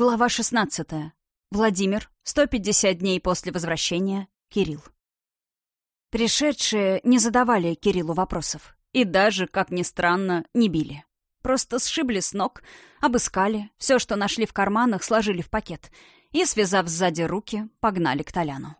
Глава 16. Владимир. 150 дней после возвращения. Кирилл. Пришедшие не задавали Кириллу вопросов. И даже, как ни странно, не били. Просто сшибли с ног, обыскали, все, что нашли в карманах, сложили в пакет и, связав сзади руки, погнали к Толяну.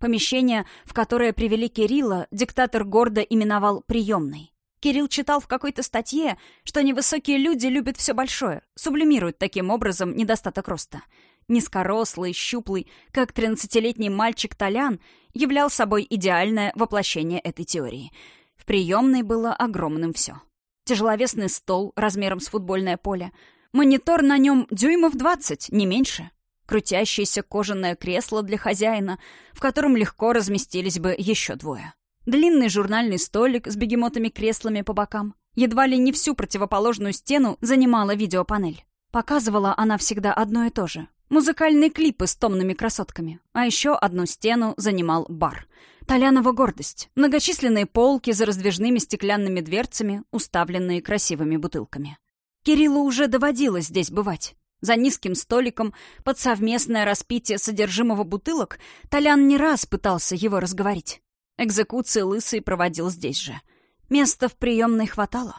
Помещение, в которое привели Кирилла, диктатор гордо именовал «приемной». Кирилл читал в какой-то статье, что невысокие люди любят все большое, сублимируют таким образом недостаток роста. Низкорослый, щуплый, как тринадцатилетний мальчик Толян, являл собой идеальное воплощение этой теории. В приемной было огромным все. Тяжеловесный стол размером с футбольное поле, монитор на нем дюймов двадцать, не меньше, крутящееся кожаное кресло для хозяина, в котором легко разместились бы еще двое. Длинный журнальный столик с бегемотами-креслами по бокам. Едва ли не всю противоположную стену занимала видеопанель. Показывала она всегда одно и то же. Музыкальные клипы с томными красотками. А еще одну стену занимал бар. Толянова гордость. Многочисленные полки за раздвижными стеклянными дверцами, уставленные красивыми бутылками. Кириллу уже доводилось здесь бывать. За низким столиком, под совместное распитие содержимого бутылок, Толян не раз пытался его разговорить. Экзекуции Лысый проводил здесь же. Места в приемной хватало.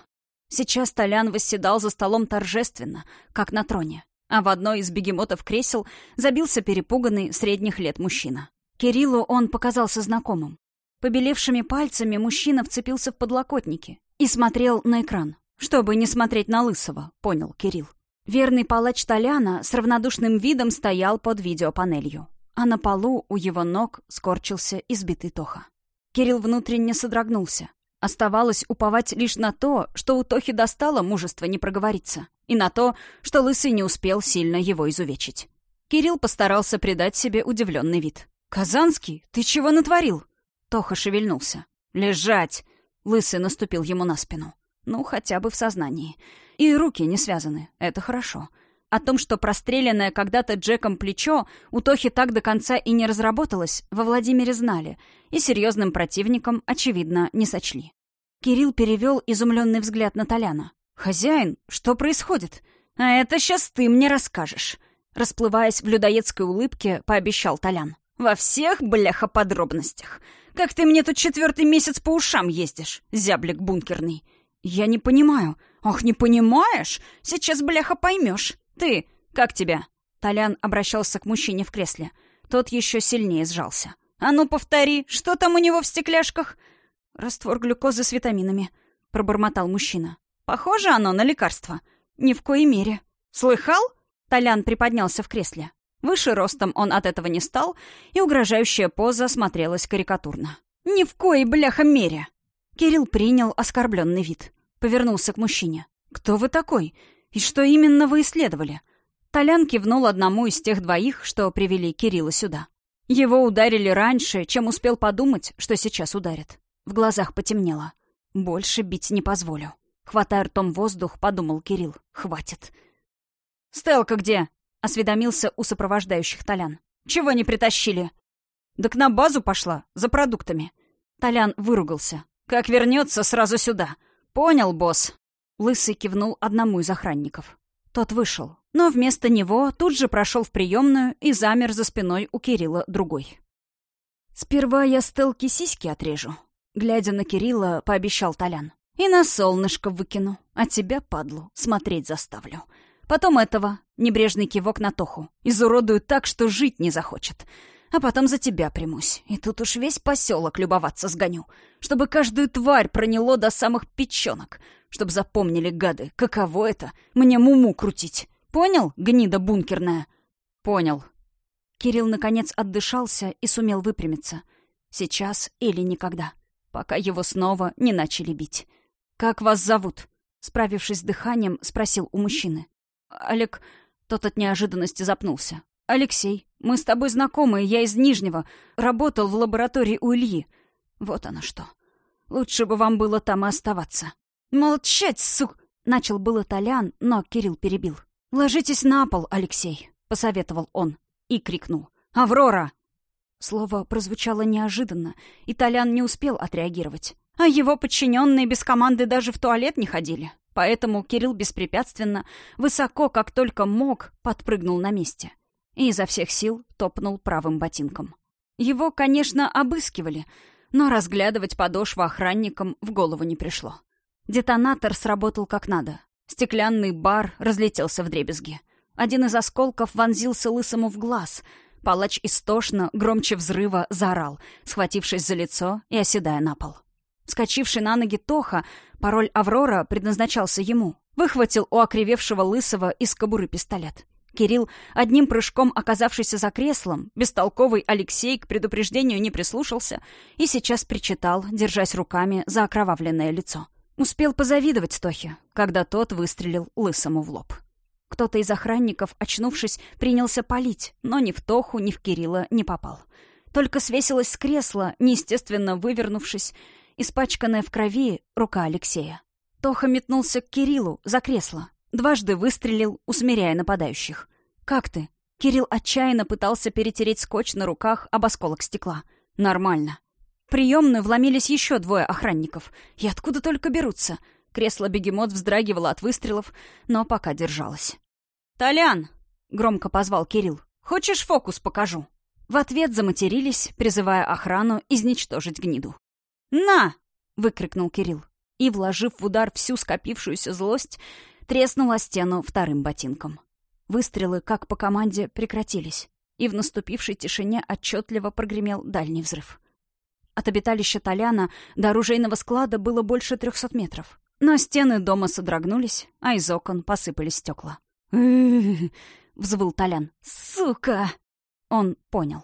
Сейчас Толян восседал за столом торжественно, как на троне, а в одной из бегемотов кресел забился перепуганный средних лет мужчина. Кириллу он показался знакомым. Побелевшими пальцами мужчина вцепился в подлокотники и смотрел на экран. Чтобы не смотреть на Лысого, понял Кирилл. Верный палач Толяна с равнодушным видом стоял под видеопанелью, а на полу у его ног скорчился избитый Тоха. Кирилл внутренне содрогнулся. Оставалось уповать лишь на то, что у Тохи достало мужество не проговориться, и на то, что Лысый не успел сильно его изувечить. Кирилл постарался придать себе удивленный вид. «Казанский, ты чего натворил?» Тоха шевельнулся. «Лежать!» Лысый наступил ему на спину. Ну, хотя бы в сознании. И руки не связаны. Это хорошо. О том, что простреленное когда-то Джеком плечо у Тохи так до конца и не разработалось, во Владимире знали, и серьезным противником, очевидно, не сочли. Кирилл перевел изумленный взгляд на Толяна. «Хозяин, что происходит? А это сейчас ты мне расскажешь». Расплываясь в людоедской улыбке, пообещал Толян. «Во всех, бляха, подробностях. Как ты мне тут четвертый месяц по ушам ездишь, зяблик бункерный?» «Я не понимаю». «Ох, не понимаешь? Сейчас, бляха, поймешь. «Ты, как тебя?» Толян обращался к мужчине в кресле. Тот еще сильнее сжался. «А ну, повтори, что там у него в стекляшках?» «Раствор глюкозы с витаминами», — пробормотал мужчина. «Похоже оно на лекарство?» «Ни в коей мере». «Слыхал?» Толян приподнялся в кресле. Выше ростом он от этого не стал, и угрожающая поза смотрелась карикатурно. «Ни в коей, бляха, мере!» Кирилл принял оскорбленный вид. Повернулся к мужчине. «Кто вы такой? «И что именно вы исследовали?» Толян кивнул одному из тех двоих, что привели Кирилла сюда. Его ударили раньше, чем успел подумать, что сейчас ударят. В глазах потемнело. «Больше бить не позволю». Хватая ртом воздух, подумал Кирилл. «Хватит». «Стелка где?» — осведомился у сопровождающих Толян. «Чего не притащили?» «Так на базу пошла, за продуктами». Толян выругался. «Как вернется, сразу сюда. Понял, босс?» Лысый кивнул одному из охранников. Тот вышел, но вместо него тут же прошел в приемную и замер за спиной у Кирилла другой. «Сперва я Стелке сиськи отрежу», — глядя на Кирилла, пообещал Толян. «И на солнышко выкину, а тебя, падлу, смотреть заставлю. Потом этого, небрежный кивок на Тоху, изуродую так, что жить не захочет. А потом за тебя примусь, и тут уж весь поселок любоваться сгоню, чтобы каждую тварь проняло до самых печенок, Чтоб запомнили, гады, каково это — мне муму крутить. Понял, гнида бункерная?» «Понял». Кирилл, наконец, отдышался и сумел выпрямиться. Сейчас или никогда, пока его снова не начали бить. «Как вас зовут?» Справившись с дыханием, спросил у мужчины. «Олег...» Тот от неожиданности запнулся. «Алексей, мы с тобой знакомы, я из Нижнего. Работал в лаборатории у Ильи. Вот оно что. Лучше бы вам было там и оставаться». «Молчать, сук!» — начал было Толян, но Кирилл перебил. «Ложитесь на пол, Алексей», — посоветовал он и крикнул. «Аврора!» Слово прозвучало неожиданно, и Толян не успел отреагировать. А его подчиненные без команды даже в туалет не ходили. Поэтому Кирилл беспрепятственно, высоко, как только мог, подпрыгнул на месте. И изо всех сил топнул правым ботинком. Его, конечно, обыскивали, но разглядывать подошву охранникам в голову не пришло. Детонатор сработал как надо. Стеклянный бар разлетелся в дребезги. Один из осколков вонзился лысому в глаз. Палач истошно, громче взрыва, заорал, схватившись за лицо и оседая на пол. Скочивший на ноги Тоха, пароль «Аврора» предназначался ему, выхватил у окривевшего лысого из кобуры пистолет. Кирилл, одним прыжком оказавшийся за креслом, бестолковый Алексей к предупреждению не прислушался и сейчас причитал, держась руками за окровавленное лицо. Успел позавидовать Тохе, когда тот выстрелил лысому в лоб. Кто-то из охранников, очнувшись, принялся палить, но ни в Тоху, ни в Кирилла не попал. Только свесилась с кресла, неестественно вывернувшись, испачканная в крови рука Алексея. Тоха метнулся к Кириллу за кресло. Дважды выстрелил, усмиряя нападающих. «Как ты?» Кирилл отчаянно пытался перетереть скотч на руках об осколок стекла. «Нормально». Приемную вломились еще двое охранников. И откуда только берутся? Кресло-бегемот вздрагивало от выстрелов, но пока держалось. «Толян!» — громко позвал Кирилл. «Хочешь фокус покажу?» В ответ заматерились, призывая охрану изничтожить гниду. «На!» — выкрикнул Кирилл. И, вложив в удар всю скопившуюся злость, треснул о стену вторым ботинком. Выстрелы, как по команде, прекратились, и в наступившей тишине отчетливо прогремел дальний взрыв. От обиталища Толяна до оружейного склада было больше трехсот метров. Но стены дома содрогнулись, а из окон посыпались стекла. взвыл Толян. «Сука!» Он понял.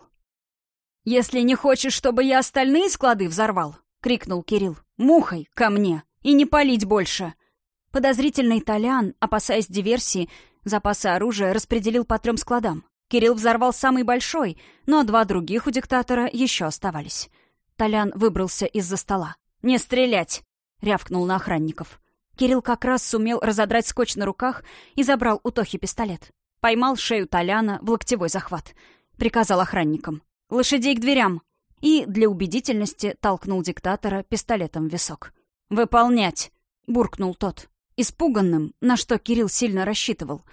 «Если не хочешь, чтобы я остальные склады взорвал, — крикнул Кирилл. «Мухой ко мне! И не палить больше!» Подозрительный Толян, опасаясь диверсии, запасы оружия распределил по трем складам. Кирилл взорвал самый большой, но два других у диктатора еще оставались. Толян выбрался из-за стола. «Не стрелять!» — рявкнул на охранников. Кирилл как раз сумел разодрать скотч на руках и забрал у Тохи пистолет. Поймал шею Толяна в локтевой захват. Приказал охранникам. «Лошадей к дверям!» и для убедительности толкнул диктатора пистолетом в висок. «Выполнять!» — буркнул тот. Испуганным, на что Кирилл сильно рассчитывал,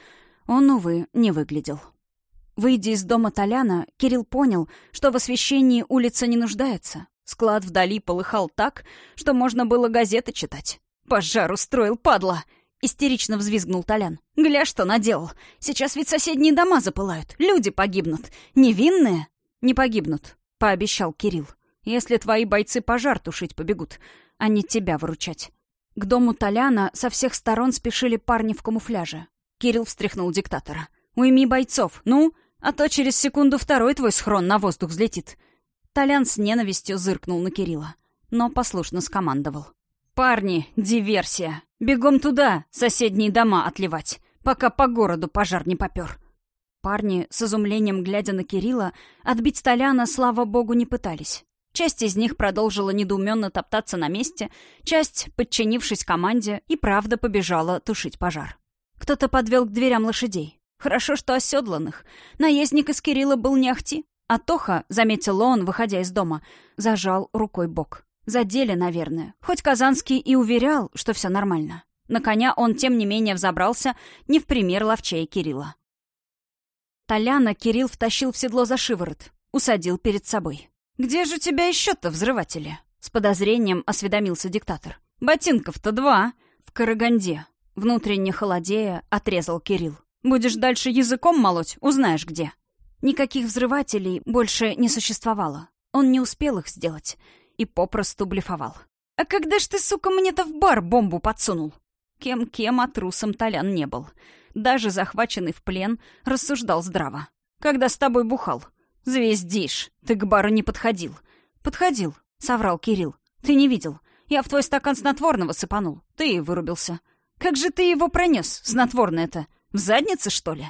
он, увы, не выглядел. Выйдя из дома Толяна, Кирилл понял, что в освещении улица не нуждается. Склад вдали полыхал так, что можно было газеты читать. «Пожар устроил, падла!» — истерично взвизгнул Толян. «Гля, что наделал! Сейчас ведь соседние дома запылают, люди погибнут. Невинные?» «Не погибнут», — пообещал Кирилл. «Если твои бойцы пожар тушить побегут, а не тебя выручать». К дому Толяна со всех сторон спешили парни в камуфляже. Кирилл встряхнул диктатора. «Уйми бойцов, ну, а то через секунду второй твой схрон на воздух взлетит». Толян с ненавистью зыркнул на Кирилла, но послушно скомандовал. «Парни, диверсия! Бегом туда, соседние дома отливать, пока по городу пожар не попер!» Парни, с изумлением глядя на Кирилла, отбить Толяна, слава богу, не пытались. Часть из них продолжила недоуменно топтаться на месте, часть, подчинившись команде, и правда побежала тушить пожар. Кто-то подвел к дверям лошадей. Хорошо, что оседланных. Наездник из Кирилла был не ахти. А Тоха, заметил он, выходя из дома, зажал рукой бок. Задели, наверное. Хоть Казанский и уверял, что все нормально. На коня он, тем не менее, взобрался не в пример ловчей Кирилла. Толяна Кирилл втащил в седло за шиворот, усадил перед собой. «Где же тебя еще-то взрыватели?» С подозрением осведомился диктатор. «Ботинков-то два!» «В Караганде». Внутренне холодея отрезал Кирилл. «Будешь дальше языком молоть, узнаешь где». Никаких взрывателей больше не существовало. Он не успел их сделать и попросту блефовал. «А когда ж ты, сука, мне-то в бар бомбу подсунул?» Кем-кем, а трусом Толян не был даже захваченный в плен, рассуждал здраво. «Когда с тобой бухал?» «Звездишь! Ты к бару не подходил!» «Подходил», — соврал Кирилл. «Ты не видел. Я в твой стакан снотворного сыпанул. Ты и вырубился. Как же ты его пронес, снотворное-то? В заднице, что ли?»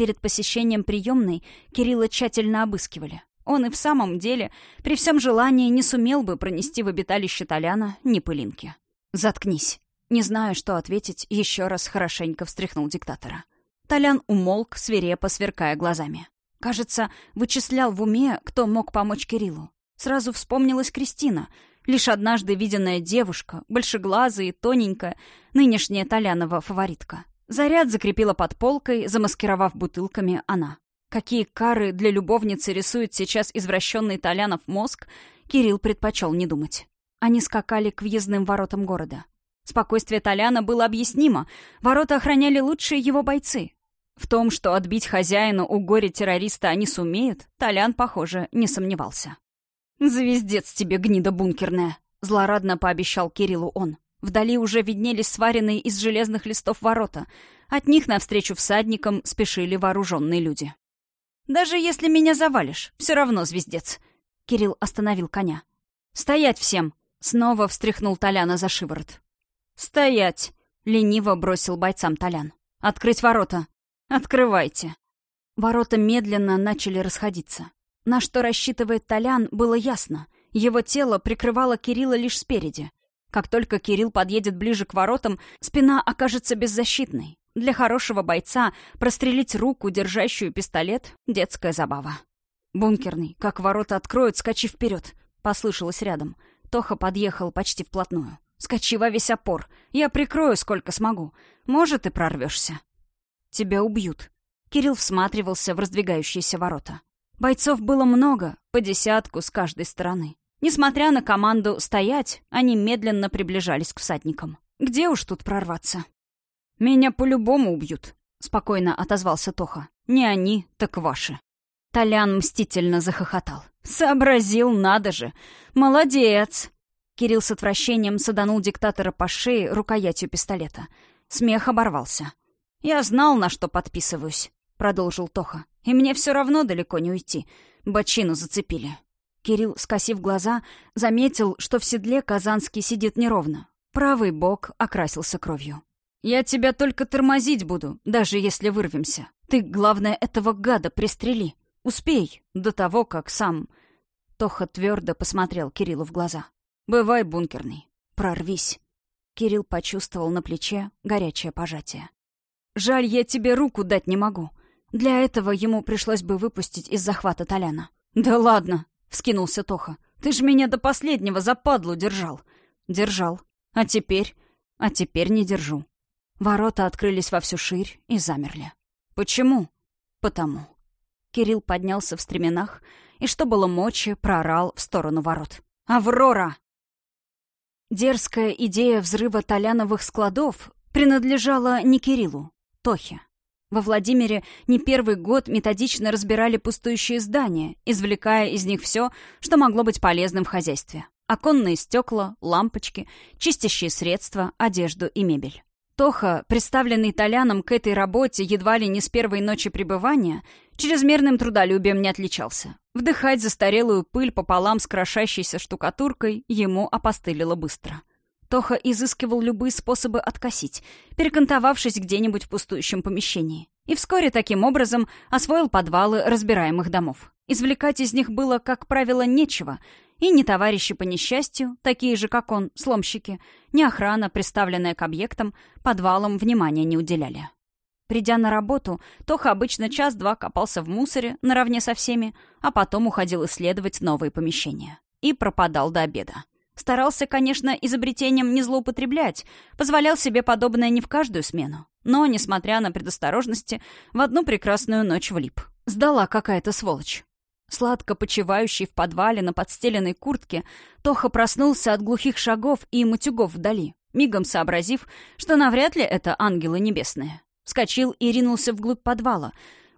Перед посещением приемной Кирилла тщательно обыскивали. Он и в самом деле, при всем желании, не сумел бы пронести в обиталище Толяна ни пылинки. «Заткнись», не знаю, что ответить, еще раз хорошенько встряхнул диктатора. Толян умолк, свирепо сверкая глазами. Кажется, вычислял в уме, кто мог помочь Кириллу. Сразу вспомнилась Кристина. Лишь однажды виденная девушка, большеглазая и тоненькая, нынешняя Толянова фаворитка. Заряд закрепила под полкой, замаскировав бутылками она. Какие кары для любовницы рисует сейчас извращенный Толянов мозг, Кирилл предпочел не думать. Они скакали к въездным воротам города. Спокойствие Толяна было объяснимо. Ворота охраняли лучшие его бойцы. В том, что отбить хозяина у горе-террориста они сумеют, Толян, похоже, не сомневался. «Звездец тебе, гнида бункерная!» — злорадно пообещал Кириллу он. Вдали уже виднелись сваренные из железных листов ворота. От них навстречу всадникам спешили вооруженные люди. «Даже если меня завалишь, все равно звездец!» Кирилл остановил коня. «Стоять всем!» — снова встряхнул Толяна за шиворот. «Стоять!» — лениво бросил бойцам Толян. «Открыть ворота!» «Открывайте!» Ворота медленно начали расходиться. На что рассчитывает Толян, было ясно. Его тело прикрывало Кирилла лишь спереди. Как только Кирилл подъедет ближе к воротам, спина окажется беззащитной. Для хорошего бойца прострелить руку, держащую пистолет — детская забава. «Бункерный, как ворота откроют, скачи вперед!» — послышалось рядом. Тоха подъехал почти вплотную. «Скачи во весь опор. Я прикрою, сколько смогу. Может, и прорвешься». «Тебя убьют». Кирилл всматривался в раздвигающиеся ворота. Бойцов было много, по десятку с каждой стороны. Несмотря на команду «стоять», они медленно приближались к всадникам. Где уж тут прорваться? «Меня по-любому убьют», — спокойно отозвался Тоха. «Не они, так ваши». Толян мстительно захохотал. «Сообразил, надо же! Молодец!» Кирилл с отвращением саданул диктатора по шее рукоятью пистолета. Смех оборвался. «Я знал, на что подписываюсь», — продолжил Тоха. И мне все равно далеко не уйти. Бочину зацепили. Кирилл, скосив глаза, заметил, что в седле Казанский сидит неровно. Правый бок окрасился кровью. «Я тебя только тормозить буду, даже если вырвемся. Ты, главное, этого гада пристрели. Успей, до того, как сам...» Тоха твердо посмотрел Кириллу в глаза. «Бывай бункерный. Прорвись». Кирилл почувствовал на плече горячее пожатие. «Жаль, я тебе руку дать не могу. Для этого ему пришлось бы выпустить из захвата Толяна. «Да ладно!» — вскинулся Тоха. «Ты ж меня до последнего западлу держал!» «Держал. А теперь? А теперь не держу». Ворота открылись во всю ширь и замерли. «Почему?» «Потому». Кирилл поднялся в стременах и, что было мочи, проорал в сторону ворот. «Аврора!» Дерзкая идея взрыва толяновых складов принадлежала не Кириллу, Тохе. Во Владимире не первый год методично разбирали пустующие здания, извлекая из них все, что могло быть полезным в хозяйстве. Оконные стекла, лампочки, чистящие средства, одежду и мебель. Тоха, представленный Толяном к этой работе едва ли не с первой ночи пребывания, чрезмерным трудолюбием не отличался. Вдыхать застарелую пыль пополам с крошащейся штукатуркой ему опостылило быстро. Тоха изыскивал любые способы откосить, перекантовавшись где-нибудь в пустующем помещении. И вскоре таким образом освоил подвалы разбираемых домов. Извлекать из них было, как правило, нечего, и ни товарищи по несчастью, такие же, как он, сломщики, ни охрана, приставленная к объектам, подвалам внимания не уделяли. Придя на работу, Тоха обычно час-два копался в мусоре наравне со всеми, а потом уходил исследовать новые помещения. И пропадал до обеда. Старался, конечно, изобретением не злоупотреблять, позволял себе подобное не в каждую смену. Но, несмотря на предосторожности, в одну прекрасную ночь влип. Сдала какая-то сволочь. Сладко почивающий в подвале на подстеленной куртке, Тоха проснулся от глухих шагов и матюгов вдали, мигом сообразив, что навряд ли это ангелы небесные. Вскочил и ринулся вглубь подвала.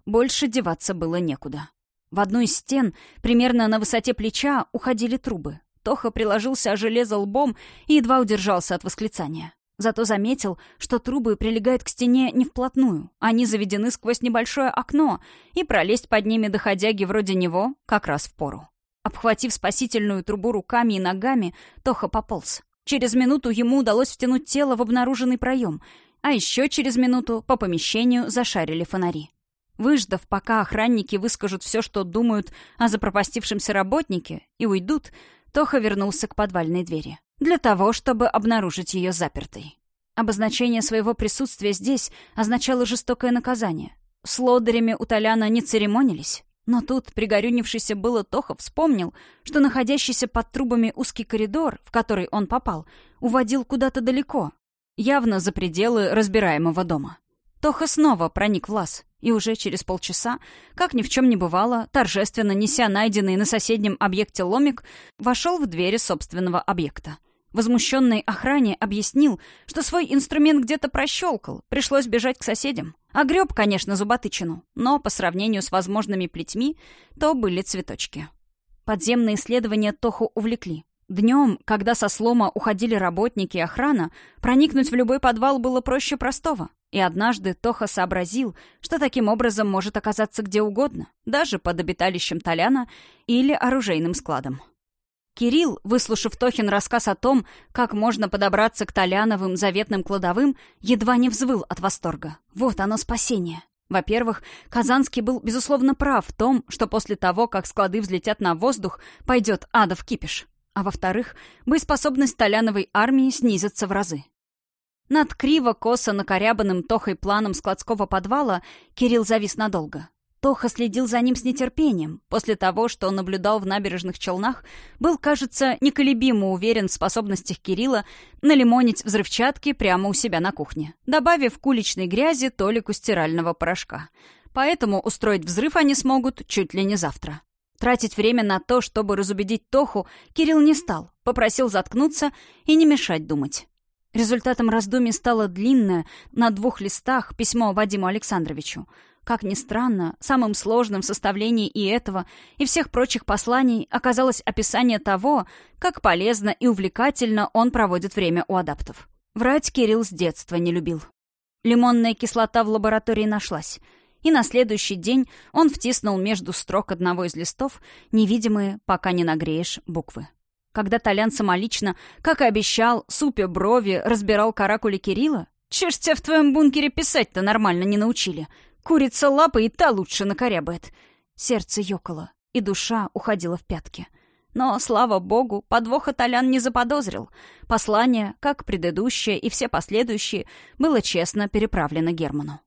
Больше деваться было некуда. В одну из стен, примерно на высоте плеча, уходили трубы. Тоха приложился о железо лбом и едва удержался от восклицания. Зато заметил, что трубы прилегают к стене не вплотную. Они заведены сквозь небольшое окно, и пролезть под ними доходяги вроде него как раз в пору. Обхватив спасительную трубу руками и ногами, Тоха пополз. Через минуту ему удалось втянуть тело в обнаруженный проем, а еще через минуту по помещению зашарили фонари. Выждав, пока охранники выскажут все, что думают о запропастившемся работнике, и уйдут, Тоха вернулся к подвальной двери. Для того, чтобы обнаружить ее запертой. Обозначение своего присутствия здесь означало жестокое наказание. С лодырями у Толяна не церемонились. Но тут пригорюнившийся было Тоха вспомнил, что находящийся под трубами узкий коридор, в который он попал, уводил куда-то далеко, явно за пределы разбираемого дома. Тоха снова проник в лаз, и уже через полчаса, как ни в чем не бывало, торжественно неся найденный на соседнем объекте ломик, вошел в двери собственного объекта. Возмущенный охране объяснил, что свой инструмент где-то прощелкал, пришлось бежать к соседям. Огреб, конечно, зуботычину, но по сравнению с возможными плетьми, то были цветочки. Подземные исследования Тоху увлекли. Днем, когда со слома уходили работники и охрана, проникнуть в любой подвал было проще простого. И однажды Тоха сообразил, что таким образом может оказаться где угодно, даже под обиталищем Толяна или оружейным складом. Кирилл, выслушав Тохин рассказ о том, как можно подобраться к Толяновым заветным кладовым, едва не взвыл от восторга. Вот оно спасение. Во-первых, Казанский был, безусловно, прав в том, что после того, как склады взлетят на воздух, пойдет адов кипиш. А во-вторых, боеспособность Толяновой армии снизится в разы. Над криво-косо накорябанным Тохой планом складского подвала Кирилл завис надолго. Тоха следил за ним с нетерпением. После того, что он наблюдал в набережных Челнах, был, кажется, неколебимо уверен в способностях Кирилла налимонить взрывчатки прямо у себя на кухне, добавив к уличной грязи толику стирального порошка. Поэтому устроить взрыв они смогут чуть ли не завтра. Тратить время на то, чтобы разубедить Тоху, Кирилл не стал, попросил заткнуться и не мешать думать. Результатом раздумий стало длинное, на двух листах, письмо Вадиму Александровичу — как ни странно, самым сложным в составлении и этого, и всех прочих посланий оказалось описание того, как полезно и увлекательно он проводит время у адаптов. Врать Кирилл с детства не любил. Лимонная кислота в лаборатории нашлась, и на следующий день он втиснул между строк одного из листов невидимые, пока не нагреешь, буквы. Когда Толян самолично, как и обещал, супя брови, разбирал каракули Кирилла, «Чё ж тебя в твоем бункере писать-то нормально не научили?» Курица лапы и та лучше накорябает. Сердце ёкало, и душа уходила в пятки. Но, слава богу, подвоха Толян не заподозрил. Послание, как предыдущее и все последующие, было честно переправлено Герману.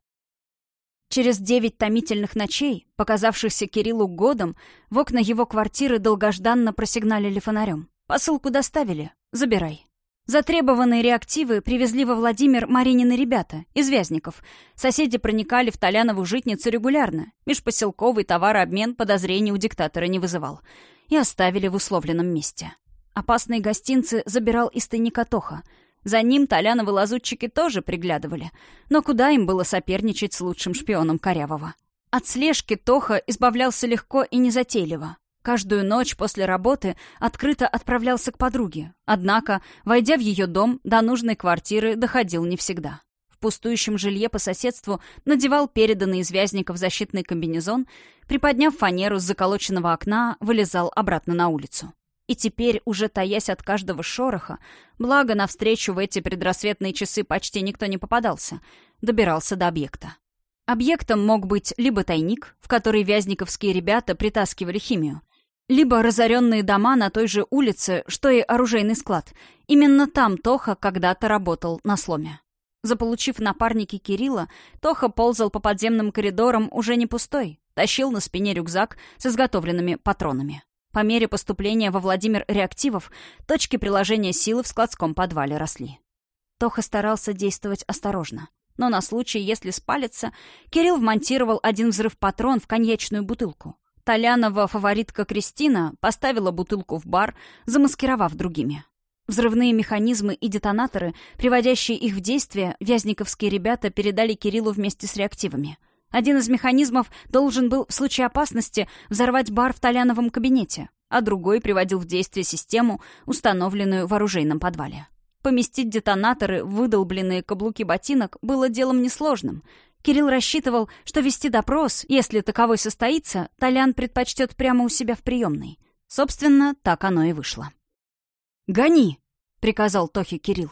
Через девять томительных ночей, показавшихся Кириллу годом, в окна его квартиры долгожданно просигналили фонарем. «Посылку доставили. Забирай». Затребованные реактивы привезли во Владимир Маринины ребята из Вязников. Соседи проникали в Толянову житницу регулярно. Межпоселковый товарообмен подозрений у диктатора не вызывал. И оставили в условленном месте. Опасные гостинцы забирал из тайника Тоха. За ним Толяновы лазутчики тоже приглядывали. Но куда им было соперничать с лучшим шпионом Корявого? От слежки Тоха избавлялся легко и незатейливо. Каждую ночь после работы открыто отправлялся к подруге. Однако, войдя в ее дом, до нужной квартиры доходил не всегда. В пустующем жилье по соседству надевал переданный из вязников защитный комбинезон, приподняв фанеру с заколоченного окна, вылезал обратно на улицу. И теперь, уже таясь от каждого шороха, благо навстречу в эти предрассветные часы почти никто не попадался, добирался до объекта. Объектом мог быть либо тайник, в который вязниковские ребята притаскивали химию, либо разоренные дома на той же улице, что и оружейный склад. Именно там Тоха когда-то работал на сломе. Заполучив напарники Кирилла, Тоха ползал по подземным коридорам уже не пустой, тащил на спине рюкзак с изготовленными патронами. По мере поступления во Владимир реактивов, точки приложения силы в складском подвале росли. Тоха старался действовать осторожно. Но на случай, если спалится, Кирилл вмонтировал один взрыв-патрон в коньячную бутылку. Толянова фаворитка Кристина поставила бутылку в бар, замаскировав другими. Взрывные механизмы и детонаторы, приводящие их в действие, вязниковские ребята передали Кириллу вместе с реактивами. Один из механизмов должен был в случае опасности взорвать бар в Толяновом кабинете, а другой приводил в действие систему, установленную в оружейном подвале. Поместить детонаторы в выдолбленные каблуки ботинок было делом несложным — Кирилл рассчитывал, что вести допрос, если таковой состоится, Толян предпочтет прямо у себя в приемной. Собственно, так оно и вышло. «Гони!» — приказал Тохе Кирилл.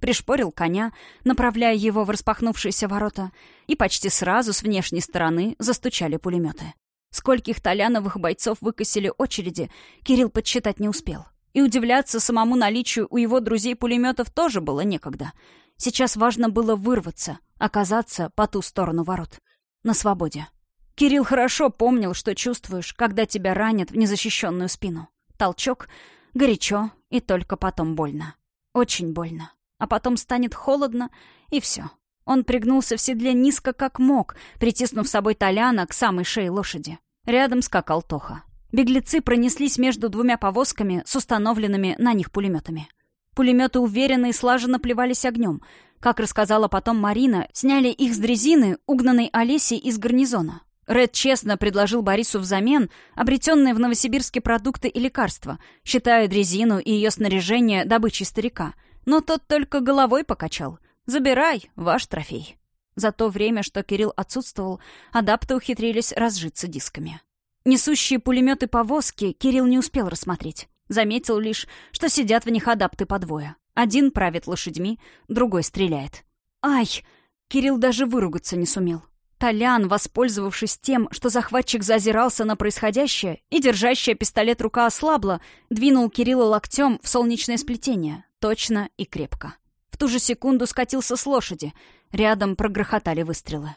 Пришпорил коня, направляя его в распахнувшиеся ворота, и почти сразу с внешней стороны застучали пулеметы. Скольких толяновых бойцов выкосили очереди, Кирилл подсчитать не успел. И удивляться самому наличию у его друзей пулеметов тоже было некогда — Сейчас важно было вырваться, оказаться по ту сторону ворот. На свободе. Кирилл хорошо помнил, что чувствуешь, когда тебя ранят в незащищенную спину. Толчок, горячо и только потом больно. Очень больно. А потом станет холодно, и все. Он пригнулся в седле низко, как мог, притиснув с собой Толяна к самой шее лошади. Рядом скакал Тоха. Беглецы пронеслись между двумя повозками с установленными на них пулеметами. Пулеметы уверенно и слаженно плевались огнем. Как рассказала потом Марина, сняли их с дрезины, угнанной Олесей из гарнизона. Ред честно предложил Борису взамен обретенные в Новосибирске продукты и лекарства, считая дрезину и ее снаряжение добычей старика. Но тот только головой покачал. «Забирай, ваш трофей». За то время, что Кирилл отсутствовал, адапты ухитрились разжиться дисками. Несущие пулеметы повозки Кирилл не успел рассмотреть. Заметил лишь, что сидят в них адапты по двое. Один правит лошадьми, другой стреляет. «Ай!» Кирилл даже выругаться не сумел. Толян, воспользовавшись тем, что захватчик зазирался на происходящее и держащая пистолет рука ослабла, двинул Кирилла локтем в солнечное сплетение. Точно и крепко. В ту же секунду скатился с лошади. Рядом прогрохотали выстрелы.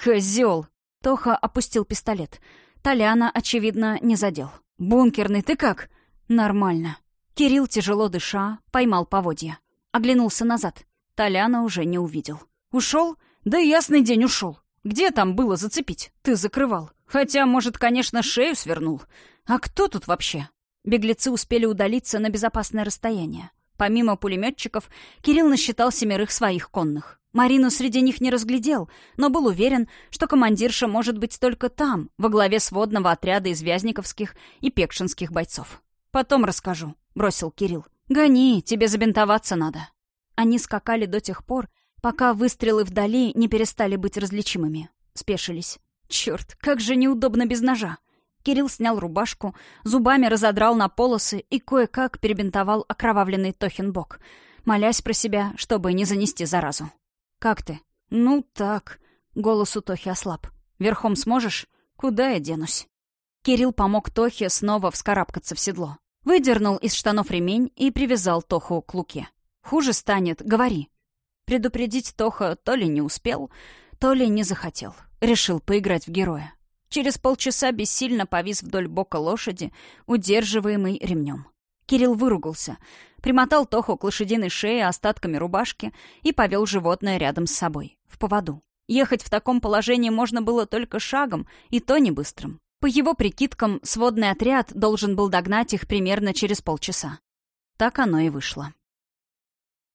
«Козел!» Тоха опустил пистолет. Толяна, очевидно, не задел. «Бункерный, ты как?» «Нормально». Кирилл, тяжело дыша, поймал поводья. Оглянулся назад. Толяна уже не увидел. «Ушел? Да ясный день ушел. Где там было зацепить? Ты закрывал. Хотя, может, конечно, шею свернул. А кто тут вообще?» Беглецы успели удалиться на безопасное расстояние. Помимо пулеметчиков, Кирилл насчитал семерых своих конных. Марину среди них не разглядел, но был уверен, что командирша может быть только там, во главе сводного отряда из вязниковских и пекшинских бойцов. «Потом расскажу», — бросил Кирилл. «Гони, тебе забинтоваться надо». Они скакали до тех пор, пока выстрелы вдали не перестали быть различимыми. Спешились. Черт, как же неудобно без ножа. Кирилл снял рубашку, зубами разодрал на полосы и кое-как перебинтовал окровавленный Тохин бок, молясь про себя, чтобы не занести заразу. «Как ты?» «Ну, так». Голос у Тохи ослаб. «Верхом сможешь?» «Куда я денусь?» Кирилл помог Тохе снова вскарабкаться в седло. Выдернул из штанов ремень и привязал Тоху к луке. «Хуже станет, говори». Предупредить Тоха то ли не успел, то ли не захотел. Решил поиграть в героя. Через полчаса бессильно повис вдоль бока лошади, удерживаемый ремнем. Кирилл выругался, примотал Тоху к лошадиной шее остатками рубашки и повел животное рядом с собой, в поводу. Ехать в таком положении можно было только шагом, и то не быстрым. По его прикидкам, сводный отряд должен был догнать их примерно через полчаса. Так оно и вышло.